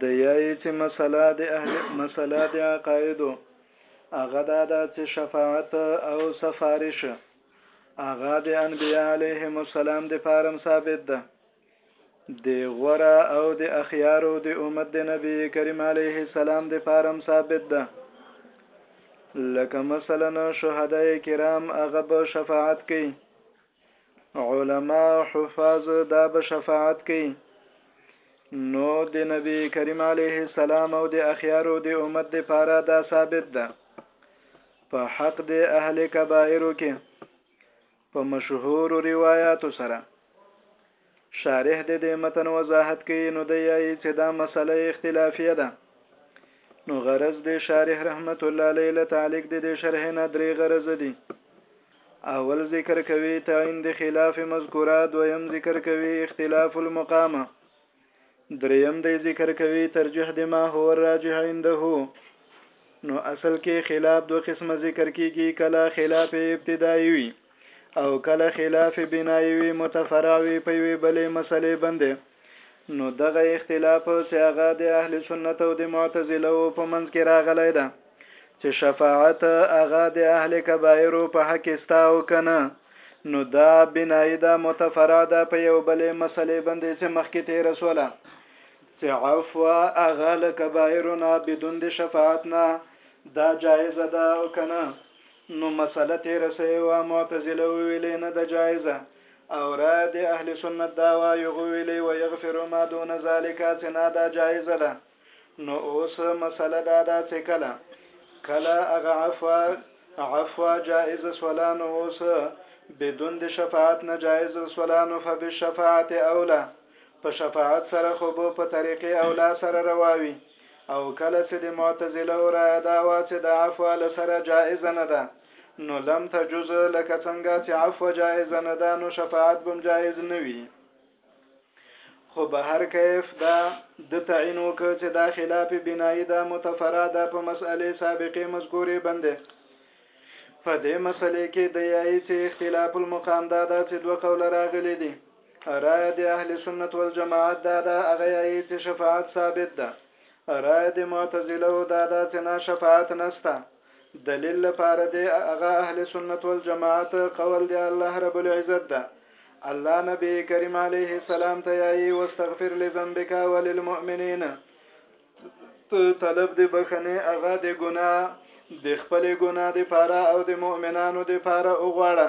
د یای چې مسله د اهل مسله د عقایدو هغه دا ده چې شفاعت او سفارش هغه د انبیاء علیهم السلام د پارم ثابت ده د غورا او د اخیارو د امت د نبی کریم علیه السلام د پارم ثابت ده لکه مثلا شهدای کرام هغه به شفاعت کوي علماء حفاظ دا به شفاعت کوي نو د نبی کریم علیه السلام او د اخیارو د امت د پاره دا ثابت ده په حق د اهل کبائر کې په مشهور روایتو سره شارح د دې متن وضاحت کوي نو دی یایي چې دا مسله اختلافیه ده نو غرض د شارح رحمت الله علیه له تعلیق د دې شرح نه درې غرض دي اول ذکر کوي تعین د خلاف مذکوره دویم ذکر کوي اختلاف المقامه دریم دی ذکر کوي ترجیح د ما هو راجح عنده نو اصل کې خلاف دو قسمه ذکر کیږي کله خلاف ابتدایي وي او کله خلاف بنای وی متفراوی په وی بلې مسلې باندې نو دغه اختلاف چې هغه د اهل سنت او د معتزله په منځ کې راغلی ده چې شفاعت هغه د اهل کبایر په حق استا او کنه نو دا بنای دا متفرع ده په یو بلې مسلې باندې چې مخکې تیر سوله چې عفو هغه له کبایرنا بدون د شفاعت نه دا جایز ده او کنه نو مسئله تیره سوې وه معتزله وویلې نه ده جائزه او را د اهل سنت دا وه یغو ویلې ویغفر ما دون ذلک چه نا دا جائزه ده نو اوس مسئله دا ده چه کله کله هغه عفو عفو جائزه سوله نو اوس بدون د شفاعت نه جائزه سوله نو فبالشفاعت اولی په شفاعت سره خو به په طریقې اولی سره روا وي. او کله چې د معتزلو رایه دا وه چې د عفو له سره جائزه نه ده نو لم تجز لکه څنګه چې عفو جائزه نه ده نو شفاعت بم جائز نه وي خو به هر کیف دا د تعین وک چې دا خلاف بنایی دا متفراده په مسئله سابقه مذکوره بنده په دې مسلې کې د یایي چې اختلاف المقام دا ده چې دوه قول راغلي دي رای د اهل سنت والجماعت دا دا هغه یې چې شفاعت ثابت ده رای د معتزله دا دا چې نه شفاعت نشته دلیل لپاره دی هغه اهل سنت والجماعت قول دی الله رب العزت ده الله نبی کریم علیه السلام ته یې واستغفر لذنبک وللمؤمنین طلب دی بخنه هغه د ګناه د خپل ګناه د پاره او د مؤمنانو د پاره وغواړه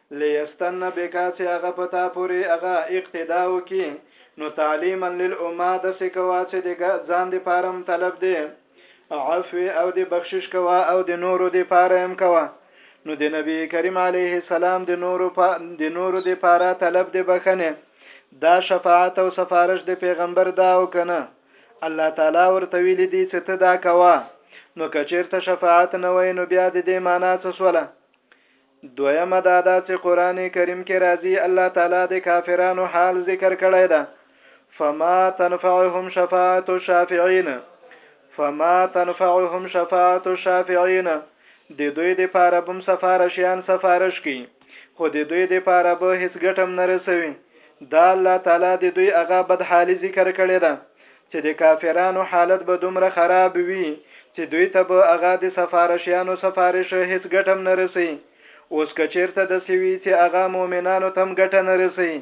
لیستن بک چې هغه په تا پورې هغه اقتدا وکړي نو تعلیما للامه داسې کوه چې د ځان د پاره هم طلب دی عفو او د بخشش کوه او د نورو د پاره هم کوه نو د نبی کریم علیه السلام د نورو پا د نورو د پاره طلب د بخنه دا شفاعت او سفارش د پیغمبر دا او کنه الله تعالی ورته ویل دي چې ته دا کوا نو کچیرته شفاعت نه وای نو بیا د دې معنی څه سوله دویمه دا ده چې قرآن کریم کې راځي الله تعالی د کافرانو حال ذکر کړی ده فما تنفعهم شفاعت الشافعین فما تنفعهم شفاعت الشافعین د دوی د پاره بم سفارشیان سفارش کوي خو د دوی د پاره به هیڅ ګټم نه رسوي دا الله تعالی د دوی هغه بدحالي ذکر کړې ده چې د کافرانو حالت به دومره خراب وي چې دوی ته به هغه د سفارشیانو سفارش هیڅ ګټه هم نه رسي اوس که چیرته داسې وي چې هغه مؤمنانو ته هم ګټه نه رسي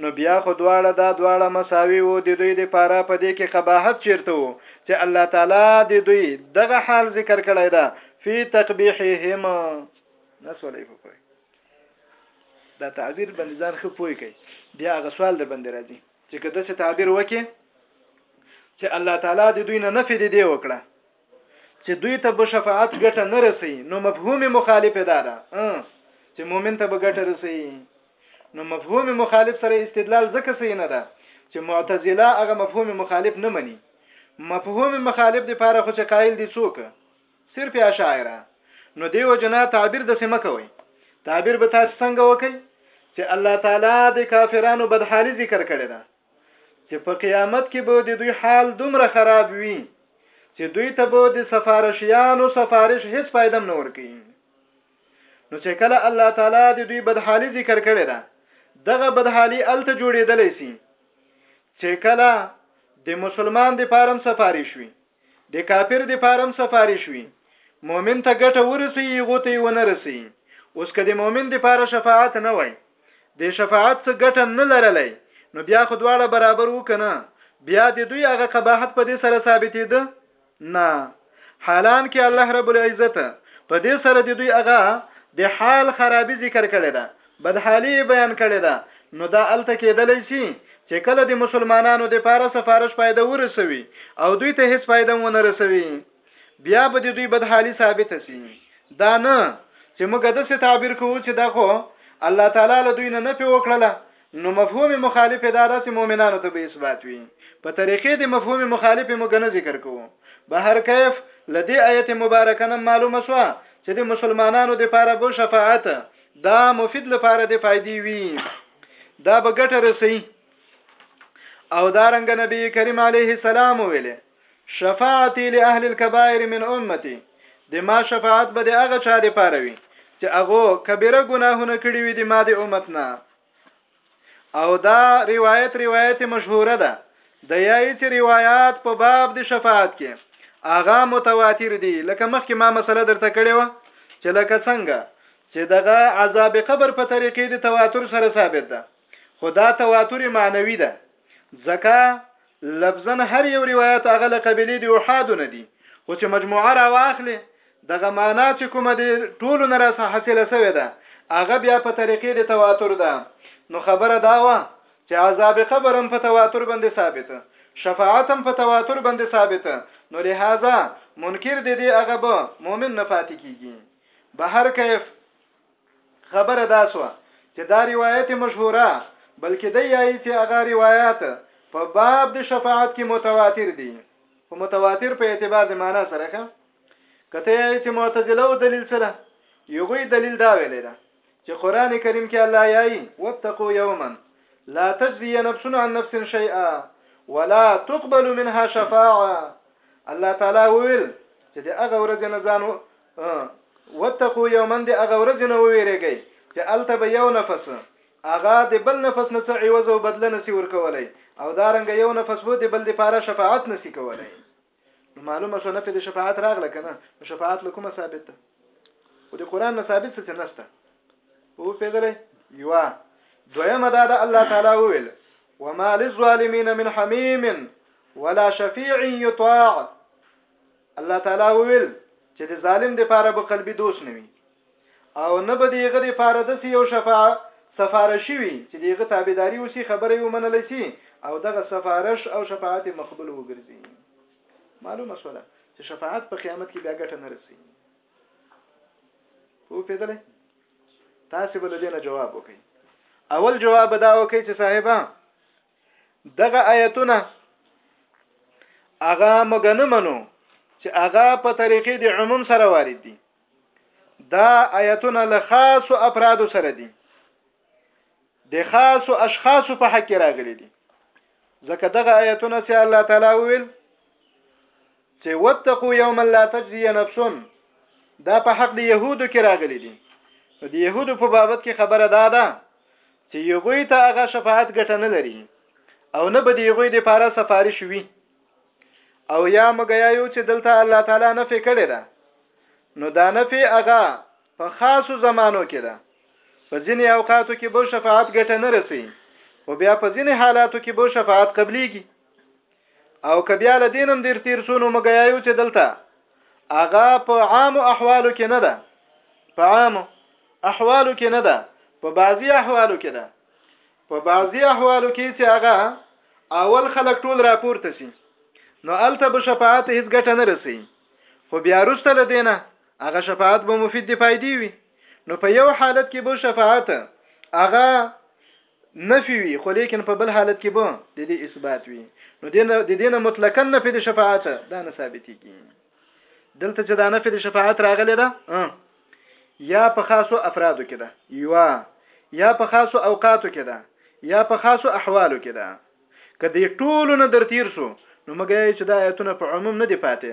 نو بیا خو دواړه دا دواړه مساوي وو د دوی دپاره په دې کې قباحت چیرته وو چې الله تعالی د دوی دغه حال ذکر کړی ده فی تقبیحهم نه سولې په پوهه دا تعبیر باندې ځان خو پوي کوي بیا هغه سوال د باندې راځي چې که داسې تعبیر وکړي چې الله تعالی د دوی نه نفي دي دی وکړه چې دوی ته به شفاعت ګټه نه رسي نو مفهوم مخالف ده ده چې مؤمن ته به ګټه رسي نو مفهوم مخالف سره استدلال ځکه صحیح نه ده چې معتزله هغه مفهوم مخالف نه مني مفهوم مخالف د پاره خو چې قائل دي څوک صرف اشاعره نو دیو جنا تعبیر د سم کوي تعبیر به تاسو څنګه وکي چې الله تعالی د کافرانو بدحالي ذکر کړي ده چې په قیامت کې به د دوی حال دومره خراب وي چې دوی ته به د سفارشیانو سفارش هیڅ فائدم نه ورکي نو چې کله الله تعالی د دوی بدحالي ذکر کړي ده دغه بدحالي الته جوړېدلې سي چې کله د مسلمان د پارم سفارش وي د کافر د پارم سفارش وي مؤمن ته ګټه ورسي غوته یې ونه رسي اوس که د مؤمن د پاره شفاعت نه وای د شفاعت څخه ګټه نه لرلای نو بیا خو دواړه برابر وکنه بیا د دوی هغه قباحت په دې سره ثابتې ده نه حالان کې الله رب العزت په دې سره د دوی هغه د حال خرابي ذکر کړی ده بدحالي یې بیان کړې ده نو دا هلته کیدلی شي چې کله د مسلمانانو د پاره سفارش پایده ورسوي او دوی ته هیڅ پایده ونه رسوي بیا به د دوی بدحالي ثابته شي دا نه چې موږ داسې تعبیر کوو چې دا خو الله تعالی له دوی نه نه پی وکړله نو مفهوم مخالف دا ده چې مؤمنانو ته به اثبات وي په طریقې د مفهوم مخالف موږ نه ذکر کوو به هر کیف لدی آیت مبارکه نه معلومه شو چې د مسلمانانو لپاره به شفاعت دا مفید لپاره د فائدې وي دا به ګټه رسي او دا رنګ نبی کریم علیه السلام ویله شفاعتي لاهل الكبائر من امتي د ما شفاعت به د هغه چا لپاره وي چې هغه کبیره ګناهونه کړی وي د ما د امت نه او دا روایت روایت مشهوره ده د یایت روایت په باب د شفاعت کې اغا متواتر دي لکه مخکې ما مسله درته کړې و چې لکه څنګه چې دغه عذاب قبر په طریقې د تواتر سره ثابت ده خو دا تواتر معنوي ده ځکه لفظا هر یو روایت هغه له قبیلې د احادو نه دي خو چې مجموعه را واخلې دغه معنا چې کومه د ټولو نه را حاصله سوې ده هغه بیا په طریقې د تواتر ده نو خبره دا وه چې عذاب قبر هم په تواتر باندې ثابت شفاعت هم په تواتر باندې ثابت نو لهذا منکر د دې هغه به مؤمن نه پاتې کیږي بهر کیف خبره دا سوه چې دا روایت مشهوره بلکې دی یایي چې هغه روایات په باب د شفاعت کې متواتر دي خو متواتر په اعتبار د معنا سره ښه کته یایي چې معتزله او دلیل سره یوغوی دلیل دا ویلی ده چې قران کریم کې الله یایي واتقوا یوما لا تجزي نفس عن نفس شيئا ولا تقبل منها شفاعه الله تعالی وویل چې د هغه ورځې نه ځان اه واتقوا یوما د هغه ورځې نه وویریږئ چې هلته به یو نفس هغه د بل نفس نه څه عوض او بدله نسی ورکولی او دا رنګ یو نفس به د بل لپاره شفاعت نسی کولی نو معلومه شو نفي د شفاعت راغله کنه نو شفاعت له کومه ثابت ده او د قران نه ثابت څه نشته او پیدلې یو دویمه دا ده الله تعالی ویل وما للظالمین من حمیم ولا شفیع یطاع الله تعالی وویل چې د ظالم د پاره به قلبي دوست نوي او نه به دیغه د پاره د یو شفاعت سفارشي وي چې دیغه تابعداري وسی خبره یې ومنل شي او دغه سفارش او شفاعت مقبول وګرځي معلومه شوله چې شفاعت په قیامت کې بیا ګټه نه رسي په پیدلې تاسو بل دینه جواب وکړي اول جواب دا وکړي چې صاحبہ دغه آیتونه هغه موږ نه منو چې هغه په طریقې د عموم سره وارد دي دا آیتونه له خاصو افرادو سره دي د خاصو اشخاصو په حق راغلي دي ځکه دغه آیتونه چې الله تعالی ویل چې وتقو یوم لا تجزی نفس دا په حق د يهودو کې راغلي دي نو د يهودو په بابت کې خبره دا ده چې یوغوی ته هغه شفاعت ګټه نه لري او نه به دی غوی د پاره سفارش وي او یا مګیا یو چې دلته الله تعالی نه فکرې ده نو دا نه فی هغه په خاصو زمانو کې ده په ځینې اوقاتو کې به شفاعت ګټه نه رسي او بیا په ځینې حالاتو کې به شفاعت قبليږي او که بیا له دینم دیر تیر سو نو مګیایو چې دلته هغه په عام احوالو کې نه ده په عام احوالو کې نه ده په بعضی احوالو کې ده په بعضی احوالو کې چې هغه اول خلک ټول راپورته سي نو الته به شفاعت هیڅ ګټه نه رسي خو بیا وروسته له دینه هغه شفاعت به مفید دی فائدې وي نو په یو حالت کې به شفاعت هغه نفي وي خو ليکن په بل حالت کې به د دې اثبات وي نو د دې نه مطلقاً نفي د شفاعت دا نه ثابتېږي دلته چې دا نفي د شفاعت راغلی ده یا په خاصو افرادو کې ده یوا یا په خاصو اوقاتو کې ده یا په خاصو احوالو کې ده کدی ټولو نه درتیر سو نو مګر چې دا آیتونه په عموم نه دی پاتې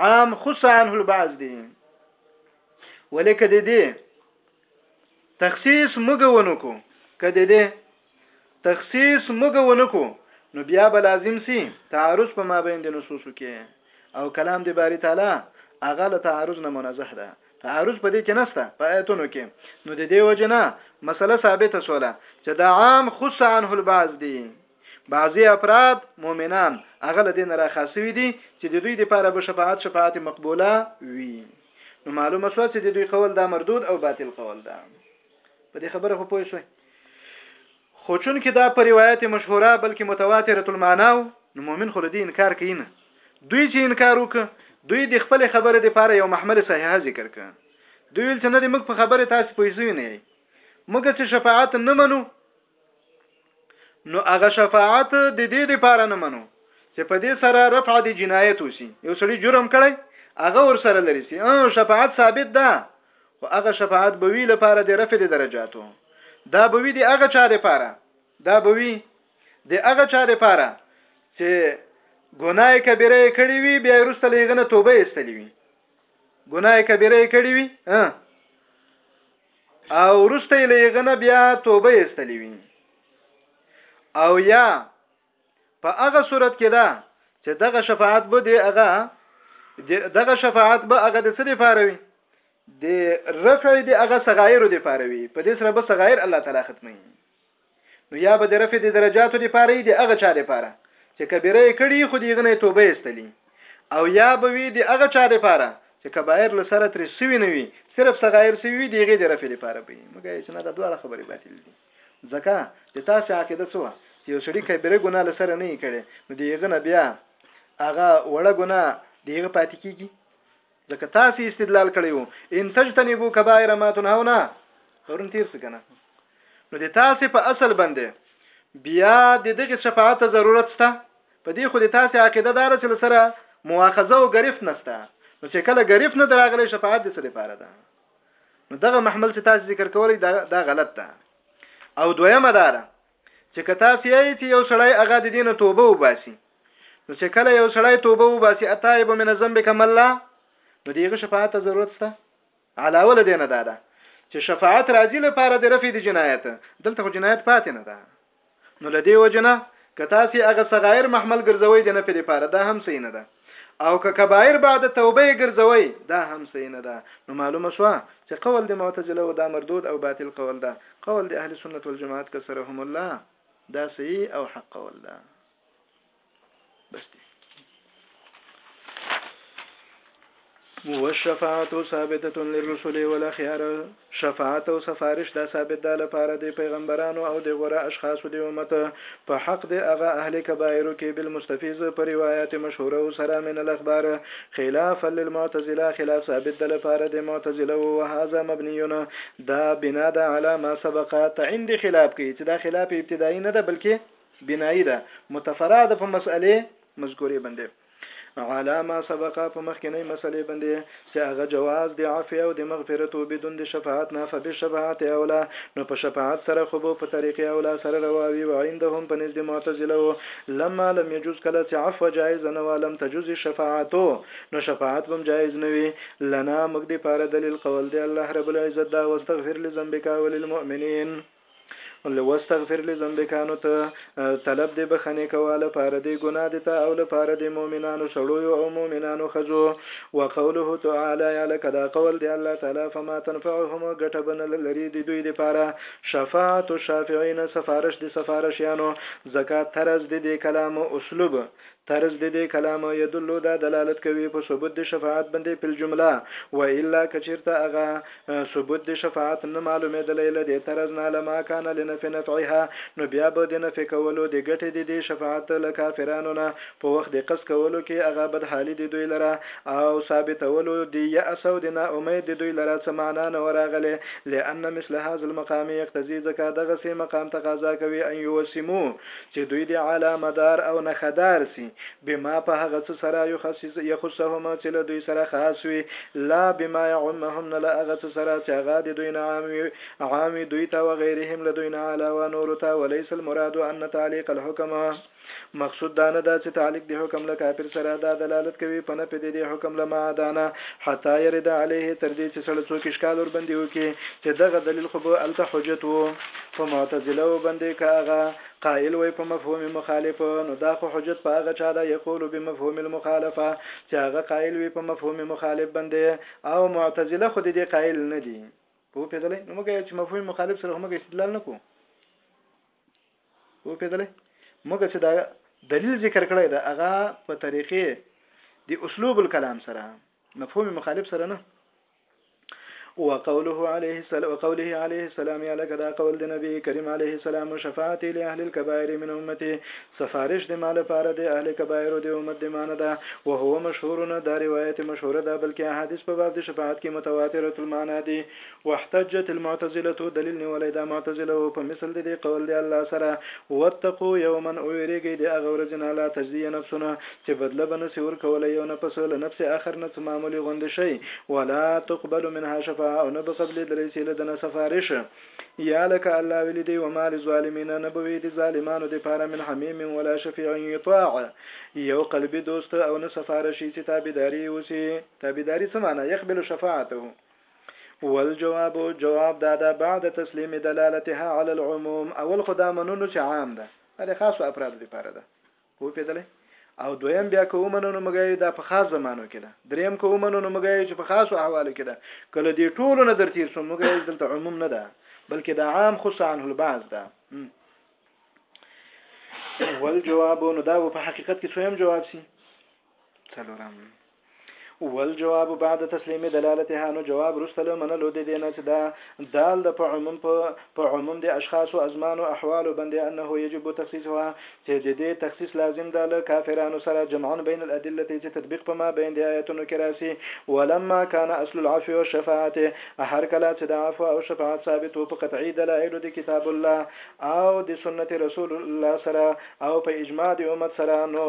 عام خص عنه البعض دي ولیک دې دې تخصیص موږ ونکو که د دې تخصیص موږ ونکو نو بیا به لازم سي تعارض په مابین د نصوصو کې او کلام د باری تعالی هغه له تعارض نه منزه ده تعارض په دې کې نسته په آیتونو کې نو د دې وجنه مسله ثابته سوله چې دا عام خص عنه البعض دي بعضی افراد مؤمنان هغه لدین را خاصوي دي چې د دوی لپاره به شفاعت شفاعت مقبوله وي نو معلومه شوه چې د دوی قول دا مردود او باطل قول ده په دې خبره خو پوه شوئ خو چون کې دا په روایت مشهوره بلکې متواتره المعنا نو مؤمن خو دې انکار کوي نه دوی چې انکار وک دوی د خپل خبره د پاره یو محمل صحیحه ذکر ک دوی چې نه د موږ په خبره تاسو پوښتنه نه یي موږ چې شفاعت نه منو نو هغه شفاعت د دې لپاره نه منو چې په دې سره رفع د جنایت وسی یو سړي جرم کړی هغه ور سره لري سي او شفاعت ثابت ده خو هغه شفاعت به وی لپاره د رفع د درجاتو دا به وی د هغه چا لپاره دا به وی د هغه چا لپاره چې ګناه کبیره کړی وي بیا وروسته لغنه توبه ایستلی وي ګناه کبیره کړی وي او ورسته یې لېغنه بیا توبه ایستلې وي او یا په هغه صورت کې ده چې دغه شفاعت به دی هغه دغه شفاعت به هغه د څه دی فاروي د رفع دی هغه صغایر دی فاروي په دې سره به صغایر الله تعالی ختمي نو یا به د رفع د درجاتو لپاره یې د هغه چا لپاره چې کبیره یې کړي خو د هغه نه یې توبه ایستلي او یا به وي د هغه چا لپاره چې کبایر له سره ترې سوي نه وي صرف صغایر سوي وي د هغې د رفع لپاره به یې مګر چې نه دا دواړه خبرې باطل دي ځکه د تاسې عقیده څه وه چې یو سړي کبیره ګناه له سره نه یې کړې نو د هغه نه بیا هغه وړه ګناه د هغه پاتې کیږي ځکه تاسو استدلال کړی وو ان تجتنبوا کبائر ما تنهون خبرم تیر څه کنه نو د تاسو په اصل باندې بیا د دغه شفاعت ضرورت شته په دې خو د تاسو عقیده دار چې سره مواخذه او گرفت نشته نو چې کله گرفت نه دراغلی شفاعت د څه لپاره ده نو دغه محمل چې تاسو ذکر کولی دا, دا غلط ده او دویمه دار چې که تاسو یې چې یو سړی هغه د دینه توبه وباسي نو چې کله یو سړی توبه وباسي اتایب من ذنب کمل لا نو دیغه شفاعت ته ضرورت شته علاوه له دینه دا ده چې شفاعت راځي لپاره د رفع د جنایت دلته خو جنایت پاتې نه ده نو لدی وجنه که تاسو هغه صغایر محمل ګرځوي د نه په لپاره دا هم صحیح نه ده او که کبائر بعد توبه یې ګرځوئ دا هم صحیح نه ده نو معلومه شوه چې قول د معتزله و دا مردود او باطل قول ده قول د اهل سنت والجماعت کسرهم الله دا صحیح او حق قول ده بس دی والشفاعة ثابتة للرسل والاخيار، شفاعت او سفارش دا ثابت ده لپاره د پيغمبرانو او د غوره اشخاصو د امت په حق د هغه اهل کبائرو کې بالمستفيض په روايات مشهورو سره من الاخبار خلافا للمعتزلة خلاف ثابت ده لپاره د معتزلوو وهذا مبني دا بنا ده علی ما سبق تعين دې خلاف کې چې دا خلاف ابتدائي نه ده بلکې بنائي ده متفرعه ده په مسئلې مذکورې باندې. علا ما سبقه په مخکنۍ مسلې باندې چې هغه جواز دی عفو او د مغفرت بدون د شفاعت نه فبالشفاعت اولا نو په شفاعت سره خو په طریقې اولا سره رواوي و عندهم په نزد معتزله و لما لم يجوز کله چې عفو جائز نه و لم تجوز الشفاعت نو شفاعت بم جائز نه وي لنا موږ د پاره دلیل قول دی الله رب العزت دا واستغفر لذنبک وللمؤمنین له واستغفر لذنبک نو ته طلب دې بخنه کوه لپاره دې ګناه دې ته او لپاره دې مؤمنانو سړو او مؤمنانو خزو وقوله تعالی یعلى کدا قول دې الله تعالی فما تنفعهم غټه بن لري دې دوی دې پاره شفاعت الشافعين سفارش دې سفارشیانو زکات ترز دې دې کلام اسلوب طرز ددې کلام يدل دا دلالت کوي په ثبوت د شفاعت بندې فی الجمله و الا که چېرته هغه ثبوت د شفاعت نه معلومېدلی له دې طرز نه لما کان لنفی نفعها نو بیا به د نفی کولو د ګټې ددې شفاعت له کافرانو نه په وخت د قص کولو کې هغه بدحالي د دوی لره او ثابتولو د یأس او د نا امید د دوی لره څه معنا نه وه راغلې لأن مثل هذا المقام یقتضی ځکه دغسې مقام تقاضا کوي ان یوسمو چې دوی دې علامه دار او نښه دار سي بما په هغه څه سره يخصص يخصهم چې له دوی سره خاص وي لا بما يعمهم نه له هغه څه سره چې هغه د دوی نه عام وي عام وي دوی ته وغيرهم له دوی نه علاوه نور ته وليس المراد ان تعليق الحكم مقصود دا نه ده چې تعلق د حکم له کافر سره دا دلالت کوي په نه په دې حکم له معادانه حتا يرد عليه تر دې چې سړی څوک اشکال ور باندې وکي چې دغه دلیل خو به الته حجت وو په معتزله و بندې که هغه، قائل وی په مفهوم مخالف، نو دا خو حجت په هغه چا ده يقول بمفهوم المخالفه چې هغه قائل وی په مفهوم مخالف بندې او معتزله خو د دې قائل نه دي. وپېدلې؟ نو موږ چې مفهوم مخالف سره خو موږ استدلال نه کوو. وپېدلې؟ موږ چې دا دلیل ذکر کړی دا هغه په طریقې د اسلوب الکلام سره مفهوم مخالف سره نه وقوله عليه السلام وقوله عليه السلام يا لك دا قول د نبی کریم علیه السلام شفاعت له اهل الكبائر من امتي سفارش د مال پاره د اهل کبائر د امت د مان ده او هو مشهور نه دا روایت مشهور ده بلکې احادیث په باب د شفاعت کې متواتره المعنا دي واحتجت المعتزله دلیل نیولې دا معتزله او په مثل د دې قول دی الله سره واتقوا يوما اوریږي د اغه ورځ نه لا تجزیه نفسونه چه بدله به نسی ورکولی یو نفس له نفس اخر نه څه معمولی غوندی شی ولا تقبل منها شفاعه او نه به قبلیدلی سی له ده نه سفارش یا لکه الله ویلی دی وما للظالمین نه به وی دی ظالمانو د پاره من حمیم ولا شفیع یطاع یو قلبی دوست او نه سفارشی چه تابعداری یی وسی تابعداری څه معنی یقبل شفاعته والجواب جواب داده بعد تسلیم دلالتها علی العموم اول خو دا منلو چه عام ده دا د خاصو افرادو د پاره ده وپېدلی او دویم بیا که ومنو نو موږ یې دا په خاص زمانو کې ده دریم که ومنو نو موږ یې چې په خاصو احوالو کې ده کله دې ټولو نه در تیر شو موږ یې دلته عموم نه ده بلکې دا عام خص عنه البعض ده والجواب نو دا په حقیقت کې څویم جواب سي څلورم ول جواب بعد تسلیم دلالتها نو جواب رسله منلو د دینه چې دا دال د په عموم په په عموم د اشخاص او ازمان او احوال باندې انه یجب تخصیصها چې د دې تخصیص لازم ده له کافرانو سره جمعا بین الادله چې تطبیق په ما بین د آیاتونو کې راسي ولما کان اصل العفو والشفاعه هر کله چې د عفو او شفاعت ثابت وو په قطعي دلایل د کتاب الله او د سنت رسول الله سره او په اجماع د امت سره نو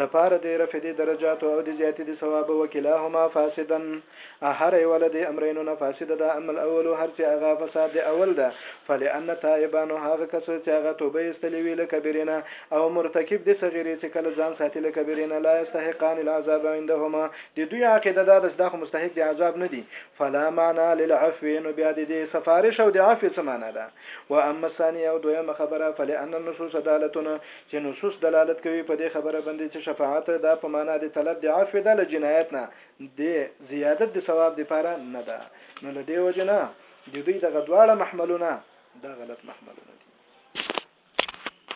لپاره د رفع د درجاتو او د زیاتي د ثواب وکلاهما فاسدا هره یوه له دې امرینو نه فاسده ده اما الاول هر چې هغه فساد د اول ده فلان تائبا نو هغه کس چې هغه توبه ایستلې وي له کبیرې نه او مرتکب د صغیرې چې کله ځان ساتي له کبیرې نه لا یستحقان العذاب عندهما د دوی عقیده دا ده چې دا خو مستحق د عذاب نه دي فلا معنی للعفو نو بیا د دې سفارش او د عفو څه معنی ده و اما الثانیه او دویمه خبره فلان النصوص دالتنا چې نصوص دلالت کوي په دې خبره باندې چې شفاعت دا په معنی د طلب د عفو ده له جنایت نه د زیادت د ثواب لپاره نه ده نو له دې وجې نه د دوی دغه دواړه محملونه دا غلط محملونه دي